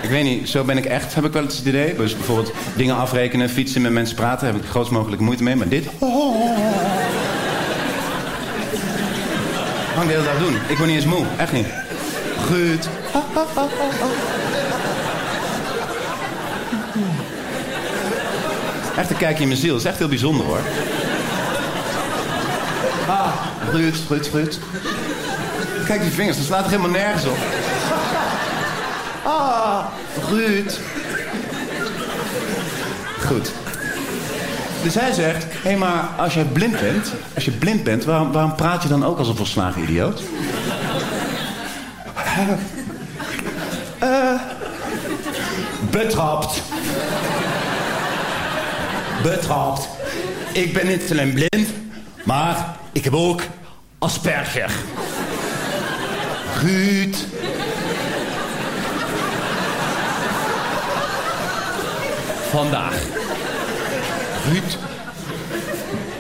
Ik weet niet, zo ben ik echt, heb ik wel eens het idee. Dus bijvoorbeeld dingen afrekenen, fietsen, met mensen praten... heb ik de grootst mogelijke moeite mee. Maar dit... Kan ik de hele dag doen. Ik word niet eens moe. Echt niet. Goed. Echt een kijkje in mijn ziel. Dat is echt heel bijzonder hoor. Ah, Ruud, Ruud, Ruud. Kijk die vingers, dat slaat er helemaal nergens op. Ah, Ruud. Goed. Dus hij zegt, hé hey, maar als je blind bent, als je blind bent, waarom, waarom praat je dan ook als een volslagen idioot? Eh, betrapt. Betrapt. Ik ben niet alleen blind, maar ik heb ook Asperger. Ruud. Vandaag. Ruud.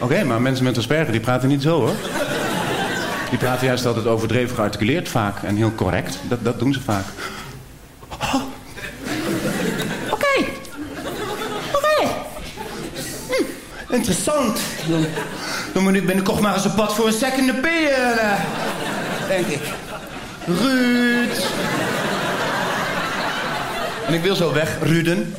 Oké, maar mensen met Asperger die praten niet zo hoor. Die praten juist altijd overdreven gearticuleerd vaak en heel correct. Dat, dat doen ze vaak. Oh. Oké. Oké. Hm, Interessant. Dan, moet ik binnenkort maar eens op pad voor een second eh, denk ik. Ruud. En ik wil zo weg, Ruden.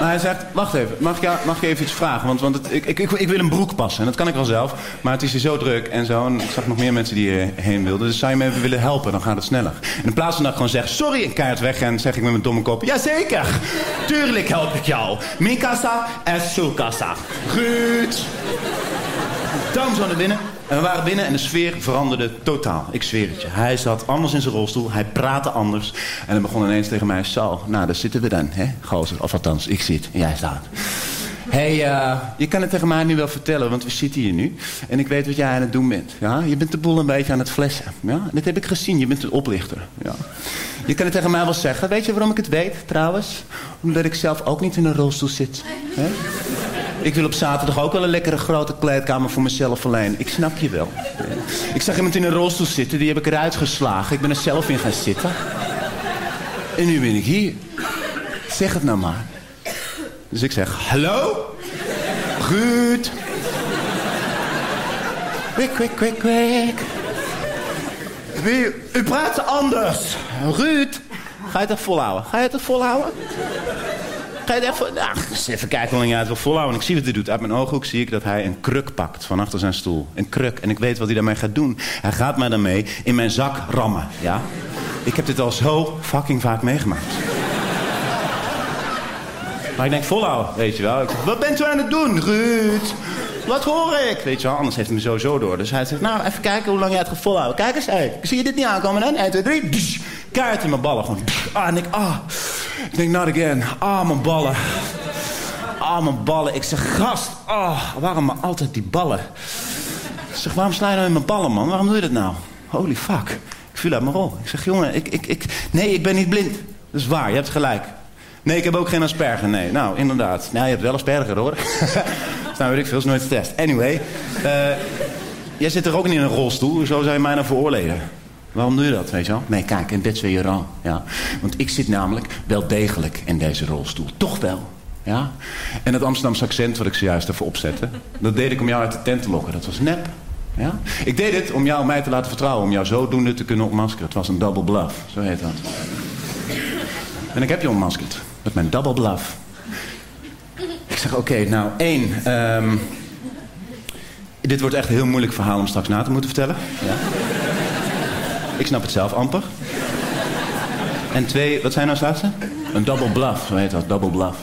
Maar hij zegt, wacht even, mag ik, mag ik even iets vragen? Want, want het, ik, ik, ik wil een broek passen en dat kan ik wel zelf. Maar het is hier zo druk en zo. En ik zag nog meer mensen die hierheen wilden. Dus zou je me even willen helpen, dan gaat het sneller. En in plaats van dat ik gewoon zeg, sorry, en keihard weg en zeg ik met mijn domme kop... Jazeker, tuurlijk help ik jou. Mijn kassa en su kassa. Goed. Duim zo naar binnen. En we waren binnen en de sfeer veranderde totaal. Ik zweer het je. Hij zat anders in zijn rolstoel. Hij praatte anders. En hij begon ineens tegen mij... Zo, nou, daar zitten we dan, hè, gozer. Of althans, ik zit en jij staat. Hé, hey, uh, je kan het tegen mij nu wel vertellen, want we zitten hier nu. En ik weet wat jij aan het doen bent. Ja? Je bent de boel een beetje aan het flessen. Ja? Dat heb ik gezien, je bent een oplichter. Ja? Je kan het tegen mij wel zeggen. Weet je waarom ik het weet, trouwens? Omdat ik zelf ook niet in een rolstoel zit. Hè? Ik wil op zaterdag ook wel een lekkere grote kleedkamer voor mezelf alleen. Ik snap je wel. Ik zag iemand in een rolstoel zitten, die heb ik eruit geslagen. Ik ben er zelf in gaan zitten. En nu ben ik hier. Zeg het nou maar. Dus ik zeg, hallo? Goed. Kwik, kwik, kwik, kwik. U, u praat anders. Ruud. Ga je het volhouden? Ga je het volhouden? Ga je echt... Nou, eens even kijken hoe lang jij het wil volhouden. Ik zie wat hij doet. Uit mijn ooghoek zie ik dat hij een kruk pakt van achter zijn stoel. Een kruk. En ik weet wat hij daarmee gaat doen. Hij gaat mij daarmee in mijn zak rammen. Ja? Ik heb dit al zo fucking vaak meegemaakt. Maar ik denk volhouden, weet je wel. Ik zeg, wat bent u aan het doen, Ruud? Wat hoor ik? Weet je wel, anders heeft hij me sowieso door. Dus hij zegt, nou, even kijken hoe lang jij het gaat volhouden. Kijk eens, hey, zie je dit niet aankomen dan? 1, 2, 3, psh, kaart in mijn ballen. Gewoon, ah, en ik, ah. Ik denk, not again. Ah, mijn ballen. Ah, mijn ballen. Ik zeg, gast, ah, waarom maar altijd die ballen? Ik zeg, waarom sla je nou in mijn ballen, man? Waarom doe je dat nou? Holy fuck. Ik viel uit mijn rol. Ik zeg, jongen, ik, ik, ik... Nee, ik ben niet blind. Dat is waar, je hebt gelijk. Nee, ik heb ook geen asperger, nee. Nou, inderdaad. Nou, je hebt wel asperger, hoor. [laughs] nou, weet ik veel, is nooit getest. Anyway, uh, jij zit er ook niet in een rolstoel. Zo zou je mij nou veroordelen. Waarom doe je dat, weet je wel? Nee, kijk, en is weer wrong. Ja. Want ik zit namelijk wel degelijk in deze rolstoel. Toch wel. Ja? En dat Amsterdamse accent wat ik zojuist even opzette... dat deed ik om jou uit de tent te lokken. Dat was nep. Ja? Ik deed het om jou mij te laten vertrouwen. Om jou zodoende te kunnen ontmaskeren. Het was een double bluff. Zo heet dat. En ik heb je ontmaskerd. Met mijn double bluff. Ik zeg, oké, nou, één. Um, dit wordt echt een heel moeilijk verhaal om straks na te moeten vertellen. Ja. Ik snap het zelf amper. En twee, wat zijn nou het laatste? Een double bluff, zo heet dat, double bluff.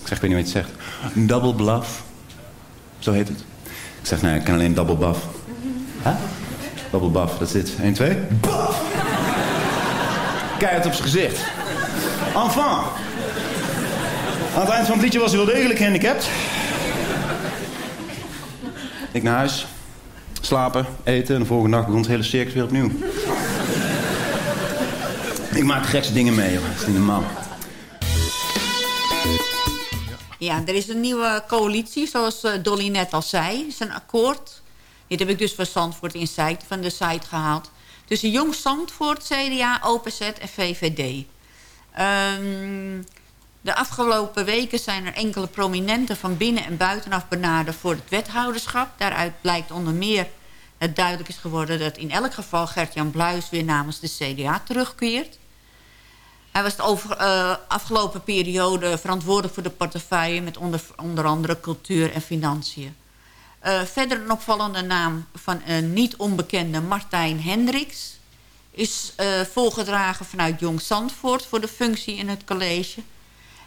Ik zeg, ik weet niet wat je zegt. Een double bluff. Zo heet het. Ik zeg, nee, ik kan alleen double buff. Huh? Double buff, dat is dit. 1, 2. Buff! Keihard op zijn gezicht. Enfin. Aan het eind van het liedje was hij wel degelijk gehandicapt. Ik naar huis. Slapen, eten en de volgende dag begon het hele circus weer opnieuw. Ik maak gekste dingen mee, joh. Dat is niet normaal. Ja, er is een nieuwe coalitie, zoals uh, Dolly net al zei. Het is een akkoord. Dit heb ik dus van Zandvoort Insight van de site gehaald tussen Jong Zandvoort, CDA, OPZ en VVD. Ehm, de afgelopen weken zijn er enkele prominenten van binnen en buitenaf benaderd voor het wethouderschap. Daaruit blijkt onder meer het duidelijk is geworden dat in elk geval Gert-Jan Bluis weer namens de CDA terugkeert. Hij was de over, eh, afgelopen periode verantwoordelijk voor de portefeuille... met onder, onder andere cultuur en financiën. Uh, verder een opvallende naam van een niet onbekende Martijn Hendricks... is uh, voorgedragen vanuit Jong Zandvoort voor de functie in het college.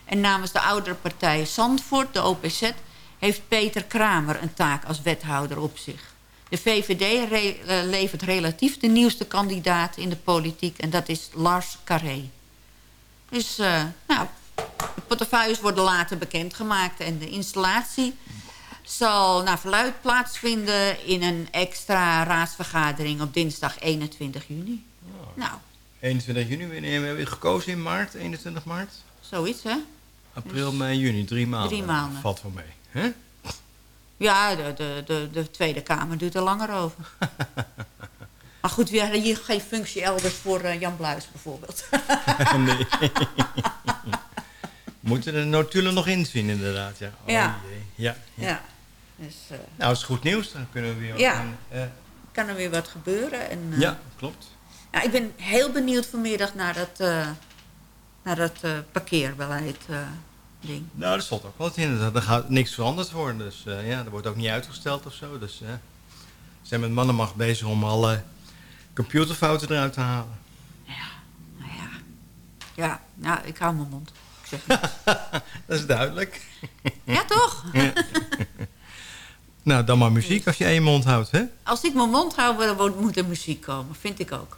En namens de oudere partij Zandvoort, de OPZ... heeft Peter Kramer een taak als wethouder op zich. De VVD re levert relatief de nieuwste kandidaat in de politiek... en dat is Lars Carré. Dus uh, nou, de portefeuilles worden later bekendgemaakt. En de installatie zal naar verluid plaatsvinden... in een extra raadsvergadering op dinsdag 21 juni. Oh. Nou. 21 juni, wanneer hebben we gekozen in maart? 21 maart? Zoiets, hè? April, mei, juni, drie maanden. Drie maanden. Valt wel mee, hè? Ja, de, de, de, de Tweede Kamer doet er langer over. [laughs] Maar goed, we hadden hier geen functie elders voor uh, Jan Bluis bijvoorbeeld. [laughs] nee. [laughs] Moeten de notulen nog inzien inderdaad, ja. Oh, ja. Ja. Ja. ja. Dus, uh, nou, dat is goed nieuws. Dan kunnen we weer... Ja, uh, kan er weer wat gebeuren. En, ja, klopt. Nou, ik ben heel benieuwd vanmiddag naar dat, naar dat parkeerbeleid ding. Nou, dat stond ook wel in. Er gaat niks veranderd worden. Dus ja, er wordt ook niet uitgesteld of zo. Dus ze zijn met mannenmacht bezig om alle computerfouten eruit te halen. Ja, nou ja. Ja, nou, ik hou mijn mond. Ik zeg [laughs] dat is duidelijk. Ja, toch? Ja. nou, dan maar muziek als je één mond houdt, hè? Als ik mijn mond hou, dan moet er muziek komen. Vind ik ook.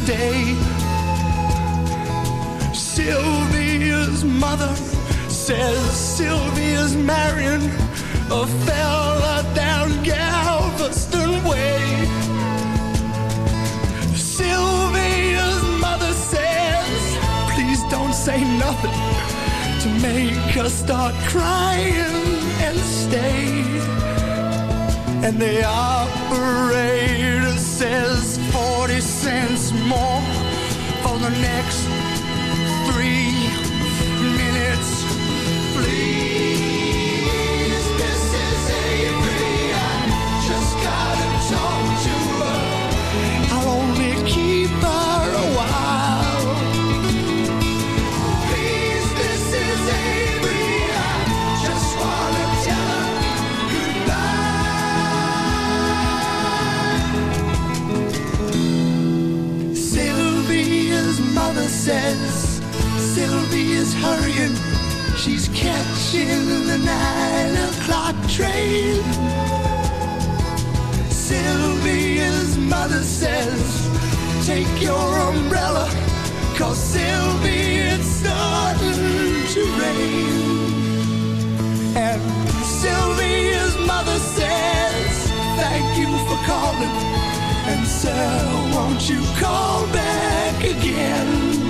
today. Sylvia's mother says Sylvia's marrying a fella down Galveston Way. Sylvia's mother says, please don't say nothing to make her start crying and stay. And the operator says 40 cents more for the next Sylvia's hurrying. She's catching the nine o'clock train. Sylvia's mother says, Take your umbrella, cause Sylvia, it's starting to rain. And Sylvia's mother says, Thank you for calling. And so won't you call back again?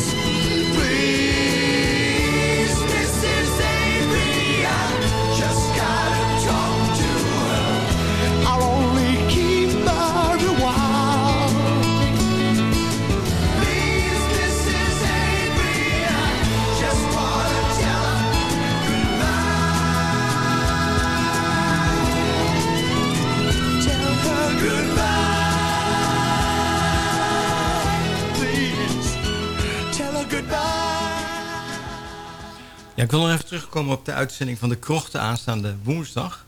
Ja, ik wil nog even terugkomen op de uitzending van de Krochten aanstaande woensdag.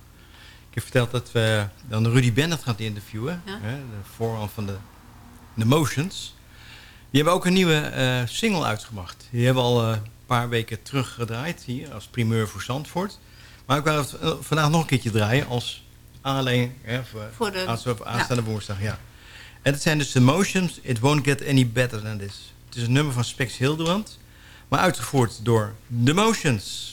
Ik heb verteld dat we dan Rudy Bennett gaat interviewen. Ja. Hè, de voorman van de, de Motions. Die hebben ook een nieuwe eh, single uitgebracht. Die hebben we al eh, een paar weken teruggedraaid hier als primeur voor Zandvoort. Maar ik wil het eh, vandaag nog een keertje draaien als alleen hè, voor, Voor de- aanstaande, aanstaande woensdag. Ja. En het zijn dus de Motions. It won't get any better than this. Het is een nummer van Spex Hildebrand. Maar uitgevoerd door The Motions.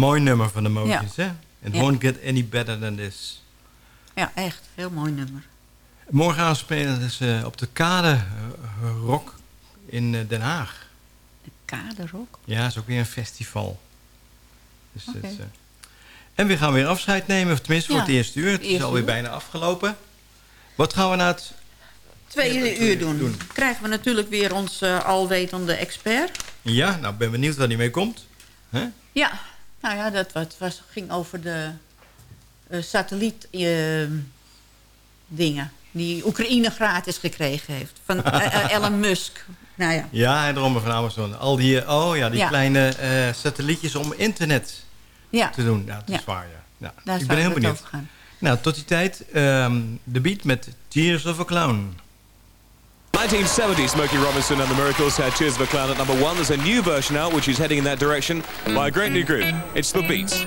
Mooi nummer van de Motions, Ja. hè? It Ja. won't get any better than this. Ja, echt. Heel mooi nummer. Morgen spelen ze op de kade eh, Rock in eh, Den Haag. Kaderok. Ja, is ook weer een festival. Dus dat eh, En we gaan weer afscheid nemen, of tenminste voor het eerste uur. Het is alweer uur. bijna afgelopen. Wat gaan we na het... Tweede uur doen. Krijgen we natuurlijk weer ons eh, alwetende expert. Ja, nou ben benieuwd waar die mee komt. Ja, Nou ja, dat wat was, ging over de eh, satelliet eh, dingen die Oekraïne gratis gekregen heeft. Van [laughs] eh, eh, Elon Musk. Nou ja. Ja, en daarom van Amazon. Al die, oh ja, die Ja. kleine satellietjes om internet Ja. te doen. Ja, dat is waar, ja. ja. Daar ik ben heel benieuwd. Nou, tot die tijd, ehm, de beat met Tears of a Clown. 1970, Smokey Robinson and the Miracles had Cheers of a Clown at number one. There's a new version out which is heading in that direction by a great new group. It's The Beats.